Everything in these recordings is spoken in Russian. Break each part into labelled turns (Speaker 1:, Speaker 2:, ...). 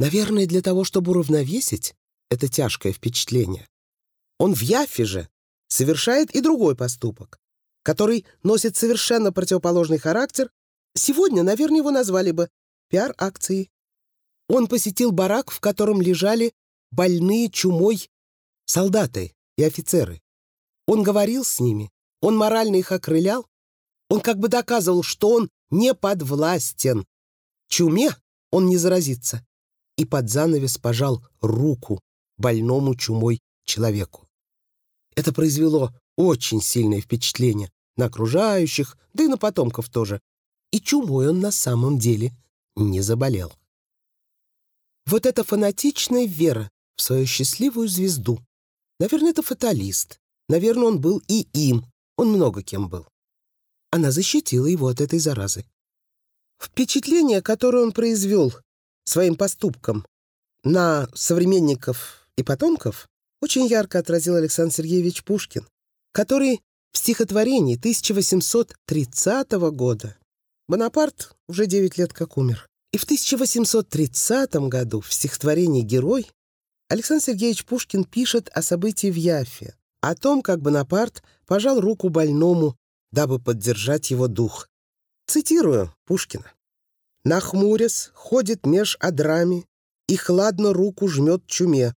Speaker 1: Наверное, для того, чтобы уравновесить это тяжкое впечатление. Он в Яфе же совершает и другой поступок, который носит совершенно противоположный характер. Сегодня, наверное, его назвали бы пиар-акцией. Он посетил барак, в котором лежали больные чумой солдаты и офицеры. Он говорил с ними, он морально их окрылял, он как бы доказывал, что он не подвластен. Чуме он не заразится. И под занавес пожал руку больному чумой человеку. Это произвело очень сильное впечатление на окружающих, да и на потомков тоже. И чумой он на самом деле не заболел. Вот эта фанатичная вера в свою счастливую звезду. Наверное, это фаталист. Наверное, он был и им. Он много кем был. Она защитила его от этой заразы. Впечатление, которое он произвел своим поступком на современников и потомков, очень ярко отразил Александр Сергеевич Пушкин, который в стихотворении 1830 года Бонапарт уже 9 лет как умер. И в 1830 году в стихотворении «Герой» Александр Сергеевич Пушкин пишет о событии в Яфе, о том, как Бонапарт пожал руку больному, дабы поддержать его дух. Цитирую Пушкина. «Нахмурясь, ходит меж одрами и хладно руку жмет чуме,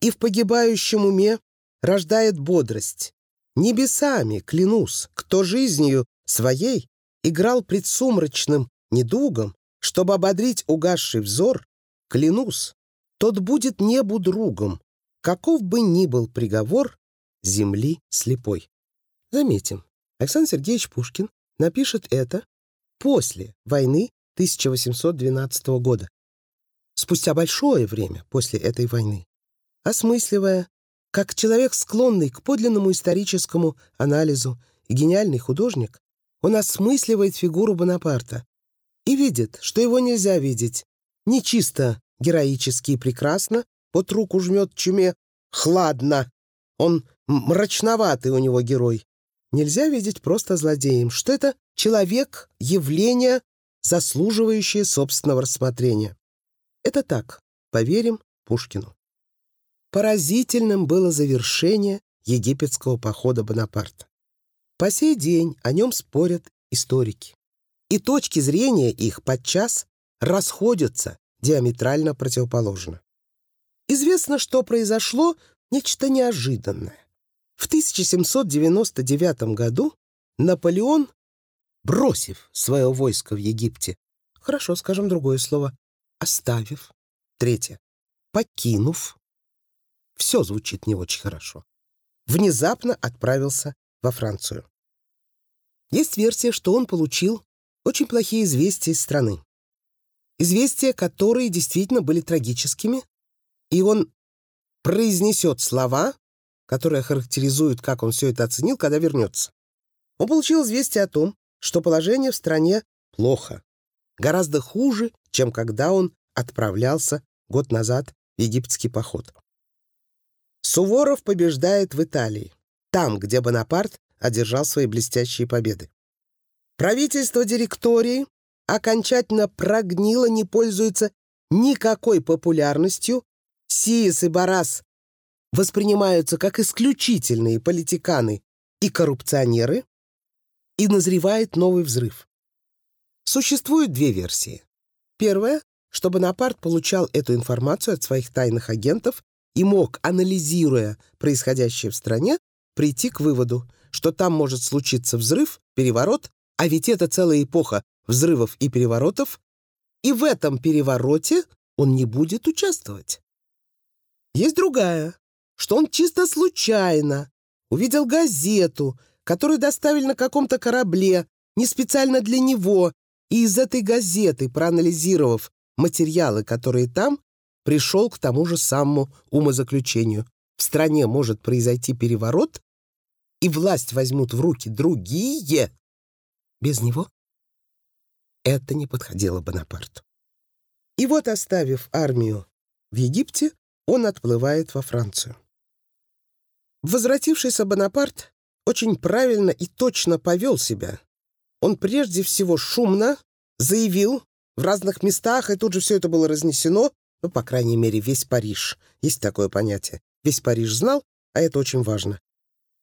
Speaker 1: и в погибающем уме рождает бодрость. Небесами, клянусь, кто жизнью своей играл пред сумрачным недугом, чтобы ободрить угасший взор, клянусь, тот будет небу другом, каков бы ни был приговор земли слепой. Заметим, Александр Сергеевич Пушкин напишет это после войны 1812 года, спустя большое время после этой войны, осмысливая, как человек, склонный к подлинному историческому анализу и гениальный художник, он осмысливает фигуру Бонапарта и видит, что его нельзя видеть не чисто героически и прекрасно, под руку жмет чуме хладно, он мрачноватый у него герой. Нельзя видеть просто злодеем, что это человек, явление, заслуживающее собственного рассмотрения. Это так, поверим Пушкину. Поразительным было завершение египетского похода Бонапарта. По сей день о нем спорят историки. И точки зрения их подчас расходятся диаметрально противоположно. Известно, что произошло нечто неожиданное. В 1799 году Наполеон, бросив свое войско в Египте, хорошо, скажем другое слово, оставив, третье, покинув, все звучит не очень хорошо, внезапно отправился во Францию. Есть версия, что он получил очень плохие известия из страны. Известия, которые действительно были трагическими, и он произнесет слова, которые характеризуют, как он все это оценил, когда вернется. Он получил известие о том, что положение в стране плохо, гораздо хуже, чем когда он отправлялся год назад в египетский поход. Суворов побеждает в Италии, там, где Бонапарт одержал свои блестящие победы. Правительство директории окончательно прогнило, не пользуется никакой популярностью Сиес и Барас воспринимаются как исключительные политиканы и коррупционеры, и назревает новый взрыв. Существуют две версии. Первая, что Бонапарт получал эту информацию от своих тайных агентов и мог, анализируя происходящее в стране, прийти к выводу, что там может случиться взрыв, переворот, а ведь это целая эпоха взрывов и переворотов, и в этом перевороте он не будет участвовать. Есть другая, что он чисто случайно увидел газету, которую доставили на каком-то корабле, не специально для него, и из этой газеты, проанализировав материалы, которые там, пришел к тому же самому умозаключению. В стране может произойти переворот, и власть возьмут в руки другие. Без него это не подходило Бонапарту. И вот, оставив армию в Египте, он отплывает во Францию. Возвратившийся Бонапарт очень правильно и точно повел себя. Он прежде всего шумно заявил в разных местах, и тут же все это было разнесено, Ну, по крайней мере, весь Париж. Есть такое понятие. Весь Париж знал, а это очень важно.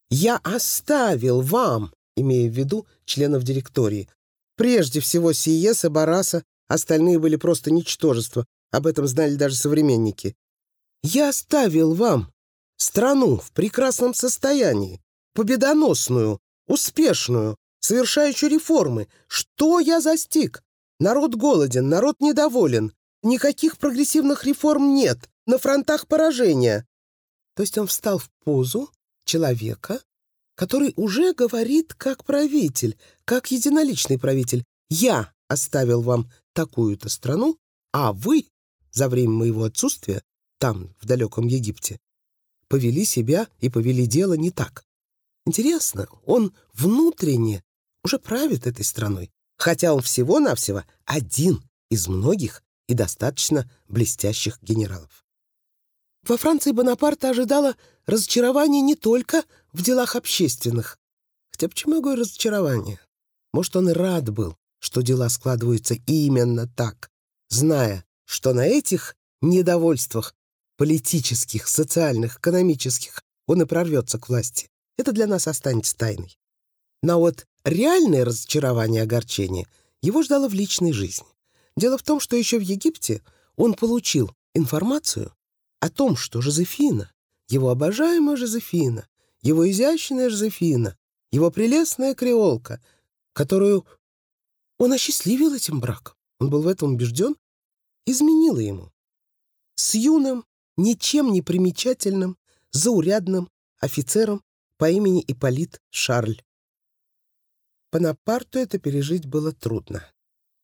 Speaker 1: «Я оставил вам», имея в виду членов директории. Прежде всего Сиеса, Бараса, остальные были просто ничтожества. Об этом знали даже современники. «Я оставил вам страну в прекрасном состоянии, победоносную, успешную, совершающую реформы. Что я застиг? Народ голоден, народ недоволен. Никаких прогрессивных реформ нет. На фронтах поражения. То есть он встал в позу человека, который уже говорит как правитель, как единоличный правитель. Я оставил вам такую-то страну, а вы за время моего отсутствия там, в далеком Египте, повели себя и повели дело не так. Интересно, он внутренне уже правит этой страной, хотя он всего-навсего один из многих и достаточно блестящих генералов. Во Франции Бонапарта ожидала разочарование не только в делах общественных. Хотя почему я говорю разочарование? Может, он и рад был, что дела складываются именно так, зная, что на этих недовольствах политических, социальных, экономических он и прорвется к власти. Это для нас останется тайной. Но вот реальное разочарование и огорчение его ждало в личной жизни. Дело в том, что еще в Египте он получил информацию о том, что Жозефина, его обожаемая Жозефина, его изящная Жозефина, его прелестная креолка, которую он осчастливил этим браком, он был в этом убежден, изменила ему. С юным, ничем не примечательным, заурядным офицером по имени Ипполит Шарль. Бонапарту это пережить было трудно.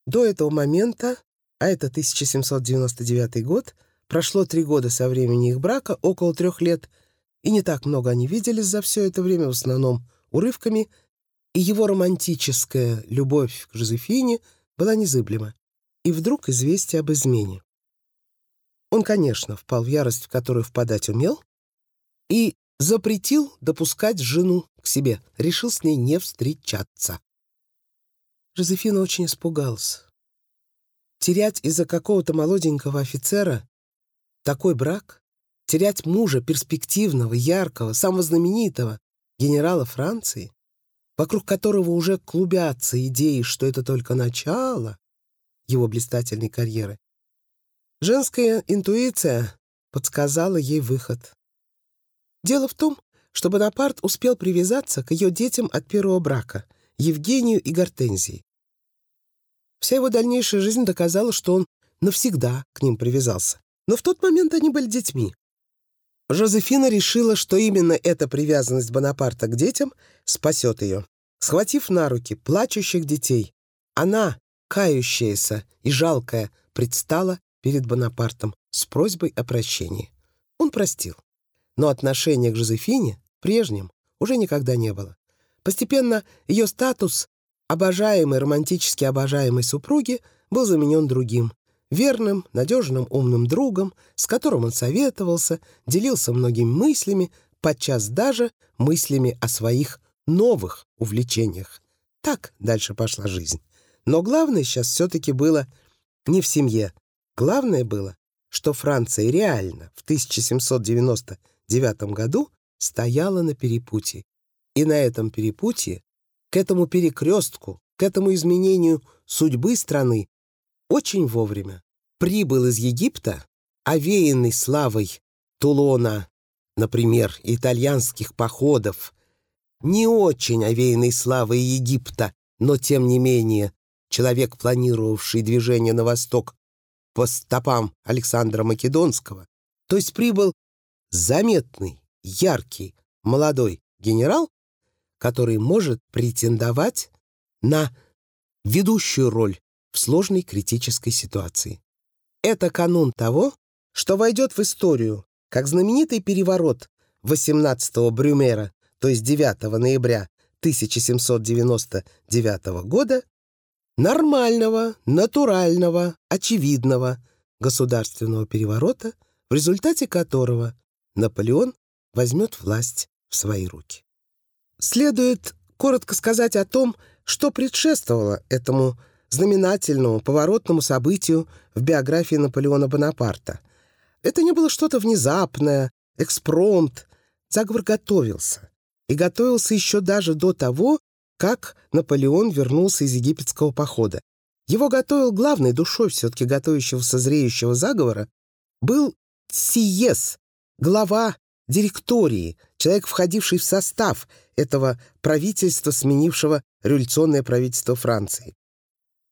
Speaker 1: До этого момента, а это 1799 год, прошло три года со времени их брака, около трех лет, и не так много они виделись за все это время, в основном урывками, и его романтическая любовь к Жозефине была незыблема. И вдруг известие об измене. Он, конечно, впал в ярость, в которую впадать умел, и запретил допускать жену к себе, решил с ней не встречаться. Жозефина очень испугалась. Терять из-за какого-то молоденького офицера такой брак, терять мужа перспективного, яркого, самого знаменитого генерала Франции, вокруг которого уже клубятся идеи, что это только начало его блистательной карьеры, женская интуиция подсказала ей выход. Дело в том, что Бонапарт успел привязаться к ее детям от первого брака, Евгению и Гортензии. Вся его дальнейшая жизнь доказала, что он навсегда к ним привязался. Но в тот момент они были детьми. Жозефина решила, что именно эта привязанность Бонапарта к детям спасет ее. Схватив на руки плачущих детей, она, кающаяся и жалкая, предстала перед Бонапартом с просьбой о прощении. Он простил. Но отношения к Жозефине прежним уже никогда не было. Постепенно ее статус обожаемой, романтически обожаемой супруги был заменен другим, верным, надежным, умным другом, с которым он советовался, делился многими мыслями, подчас даже мыслями о своих новых увлечениях. Так дальше пошла жизнь. Но главное сейчас все-таки было не в семье. Главное было, что Франция реально в 1799 году стояла на перепутье. И на этом перепутье к этому перекрестку, к этому изменению судьбы страны очень вовремя прибыл из Египта, овеянный славой Тулона, например, итальянских походов, не очень овеянный славой Египта, но тем не менее человек, планировавший движение на восток по стопам Александра Македонского, то есть прибыл заметный, яркий, молодой генерал, который может претендовать на ведущую роль в сложной критической ситуации. Это канун того, что войдет в историю как знаменитый переворот 18-го Брюмера, то есть 9 ноября 1799 года, нормального, натурального, очевидного государственного переворота, в результате которого Наполеон возьмет власть в свои руки. Следует коротко сказать о том, что предшествовало этому знаменательному, поворотному событию в биографии Наполеона Бонапарта. Это не было что-то внезапное, экспромт. Заговор готовился. И готовился еще даже до того, как Наполеон вернулся из египетского похода. Его готовил главной душой все-таки готовящегося зреющего заговора, был Сиес, глава директории, человек, входивший в состав этого правительства, сменившего революционное правительство Франции.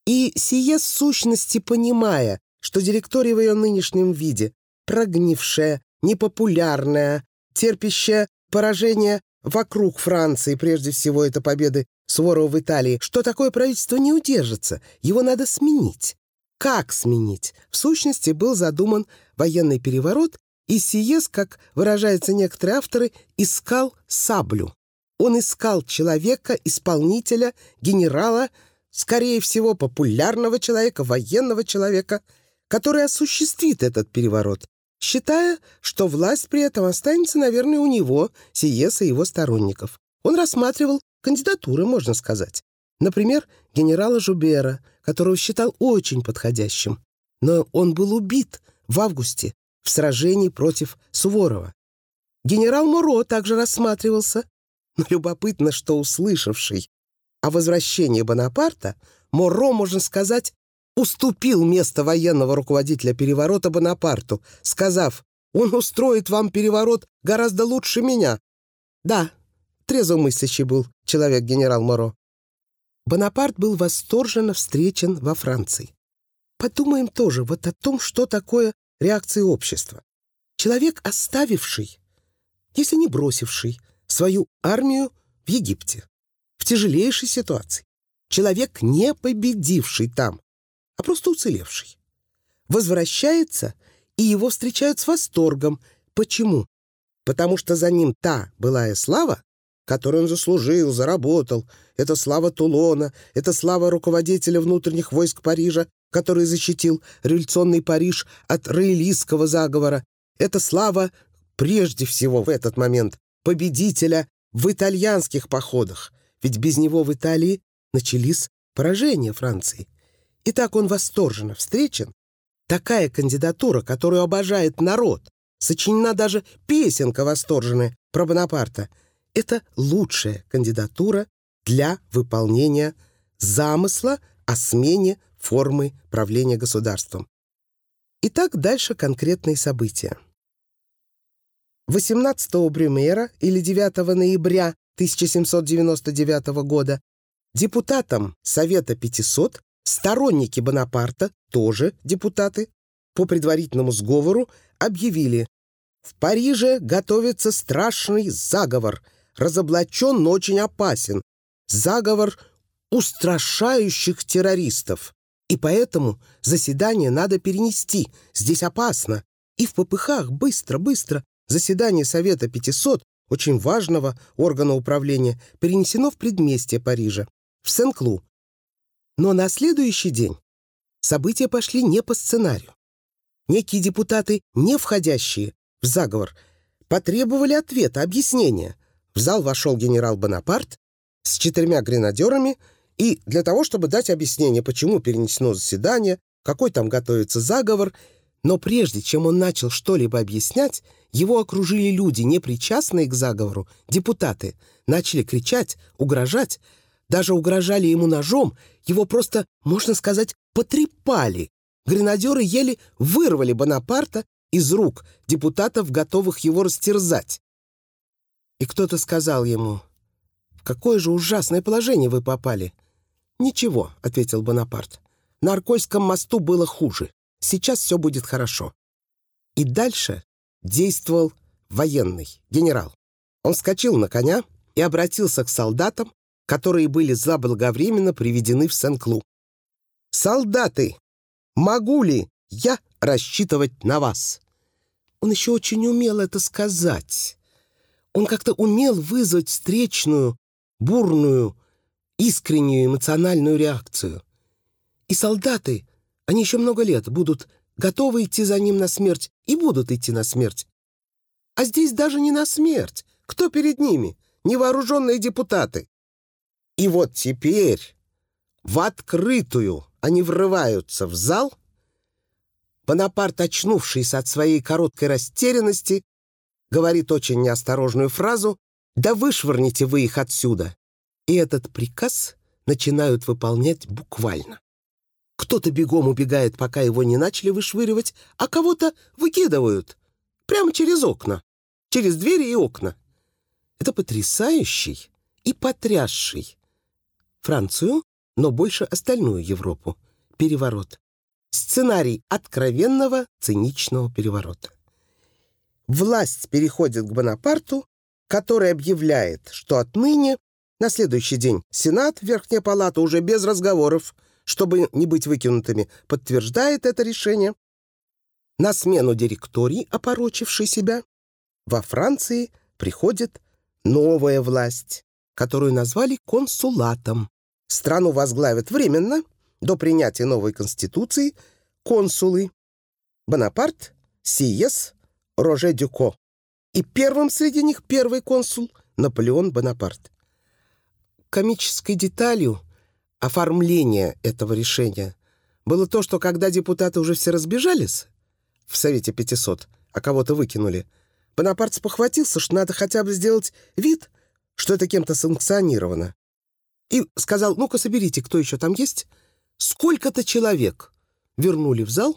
Speaker 1: И сие сущности, понимая, что директория в ее нынешнем виде прогнившая, непопулярная, терпящая поражение вокруг Франции, прежде всего это победы Суворова в Италии, что такое правительство не удержится, его надо сменить. Как сменить? В сущности, был задуман военный переворот, и Сиес, как выражаются некоторые авторы, искал саблю. Он искал человека, исполнителя, генерала, скорее всего, популярного человека, военного человека, который осуществит этот переворот, считая, что власть при этом останется, наверное, у него, Сиеса и его сторонников. Он рассматривал кандидатуры, можно сказать. Например, генерала Жубера, которого считал очень подходящим. Но он был убит в августе в сражении против Суворова. Генерал Муро также рассматривался, но любопытно, что услышавший о возвращении Бонапарта, Моро, можно сказать, уступил место военного руководителя переворота Бонапарту, сказав, «Он устроит вам переворот гораздо лучше меня». Да, трезвомыслящий был человек генерал Моро. Бонапарт был восторженно встречен во Франции. Подумаем тоже вот о том, что такое реакция общества. Человек, оставивший, если не бросивший, свою армию в Египте, в тяжелейшей ситуации. Человек, не победивший там, а просто уцелевший. Возвращается, и его встречают с восторгом. Почему? Потому что за ним та былая слава, которую он заслужил, заработал. Это слава Тулона, это слава руководителя внутренних войск Парижа, который защитил революционный Париж от роялистского заговора. Это слава, прежде всего в этот момент, победителя в итальянских походах, ведь без него в Италии начались поражения Франции. И так он восторженно встречен. Такая кандидатура, которую обожает народ, сочинена даже песенка восторженная про Бонапарта, это лучшая кандидатура для выполнения замысла о смене формы правления государством. Итак, дальше конкретные события. 18 Брюмера или 9 ноября 1799 года депутатам Совета 500 Сторонники Бонапарта, тоже депутаты, по предварительному сговору объявили «В Париже готовится страшный заговор, разоблачен, но очень опасен, заговор устрашающих террористов, и поэтому заседание надо перенести, здесь опасно». И в попыхах быстро, быстро заседание Совета 500, очень важного органа управления, перенесено в предместье Парижа, в Сен-Клу, но на следующий день события пошли не по сценарию. Некие депутаты, не входящие в заговор, потребовали ответа, объяснения. В зал вошел генерал Бонапарт с четырьмя гренадерами и для того, чтобы дать объяснение, почему перенесено заседание, какой там готовится заговор, но прежде чем он начал что-либо объяснять, его окружили люди, не причастные к заговору, депутаты, начали кричать, угрожать, даже угрожали ему ножом, его просто, можно сказать, потрепали. Гренадеры еле вырвали Бонапарта из рук депутатов, готовых его растерзать. И кто-то сказал ему, «В какое же ужасное положение вы попали?» «Ничего», — ответил Бонапарт. «На Аркольском мосту было хуже. Сейчас все будет хорошо». И дальше действовал военный, генерал. Он вскочил на коня и обратился к солдатам, которые были заблаговременно приведены в Сен-Клу. «Солдаты, могу ли я рассчитывать на вас?» Он еще очень умел это сказать. Он как-то умел вызвать встречную, бурную, искреннюю эмоциональную реакцию. И солдаты, они еще много лет будут готовы идти за ним на смерть и будут идти на смерть. А здесь даже не на смерть. Кто перед ними? Невооруженные депутаты. И вот теперь в открытую они врываются в зал. Бонапарт, очнувшись от своей короткой растерянности, говорит очень неосторожную фразу «Да вышвырните вы их отсюда!» И этот приказ начинают выполнять буквально. Кто-то бегом убегает, пока его не начали вышвыривать, а кого-то выкидывают. Прямо через окна. Через двери и окна. Это потрясающий и потрясший Францию, но больше остальную Европу. Переворот. Сценарий откровенного циничного переворота. Власть переходит к Бонапарту, который объявляет, что отныне на следующий день Сенат, Верхняя Палата, уже без разговоров, чтобы не быть выкинутыми, подтверждает это решение. На смену директории, опорочившей себя, во Франции приходит новая власть, которую назвали консулатом. Страну возглавят временно, до принятия новой конституции, консулы Бонапарт, Сиес, Роже Дюко. И первым среди них первый консул Наполеон Бонапарт. Комической деталью оформления этого решения было то, что когда депутаты уже все разбежались в Совете 500, а кого-то выкинули, Бонапарт спохватился, что надо хотя бы сделать вид, что это кем-то санкционировано. И сказал, ну-ка соберите, кто еще там есть. Сколько-то человек вернули в зал.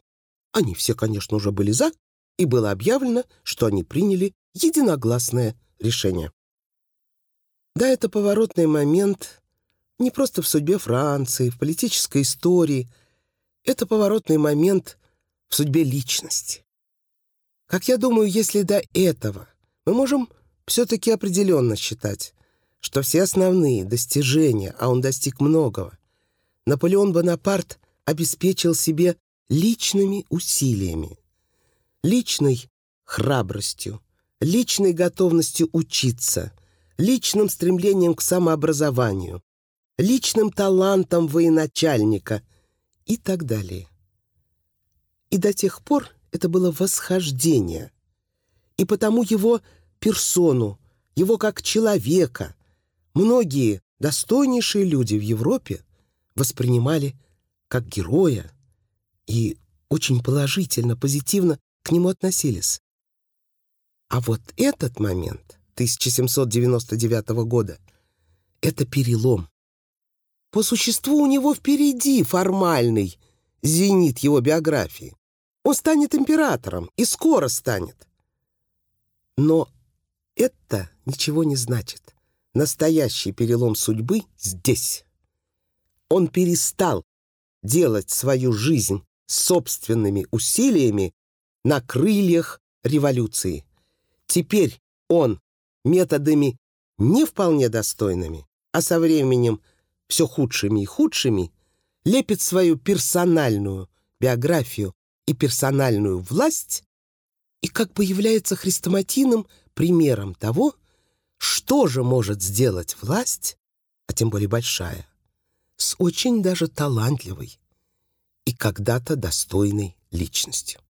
Speaker 1: Они все, конечно, уже были за, и было объявлено, что они приняли единогласное решение. Да, это поворотный момент не просто в судьбе Франции, в политической истории. Это поворотный момент в судьбе личности. Как я думаю, если до этого мы можем все-таки определенно считать, что все основные достижения, а он достиг многого, Наполеон Бонапарт обеспечил себе личными усилиями, личной храбростью, личной готовностью учиться — личным стремлением к самообразованию, личным талантом военачальника и так далее. И до тех пор это было восхождение. И потому его персону, его как человека, многие достойнейшие люди в Европе воспринимали как героя и очень положительно, позитивно к нему относились. А вот этот момент 1799 года. Это перелом. По существу у него впереди формальный зенит его биографии. Он станет императором и скоро станет. Но это ничего не значит. Настоящий перелом судьбы здесь. Он перестал делать свою жизнь собственными усилиями на крыльях революции. Теперь он методами не вполне достойными, а со временем все худшими и худшими, лепит свою персональную биографию и персональную власть и как бы является хрестоматийным примером того, что же может сделать власть, а тем более большая, с очень даже талантливой и когда-то достойной личностью.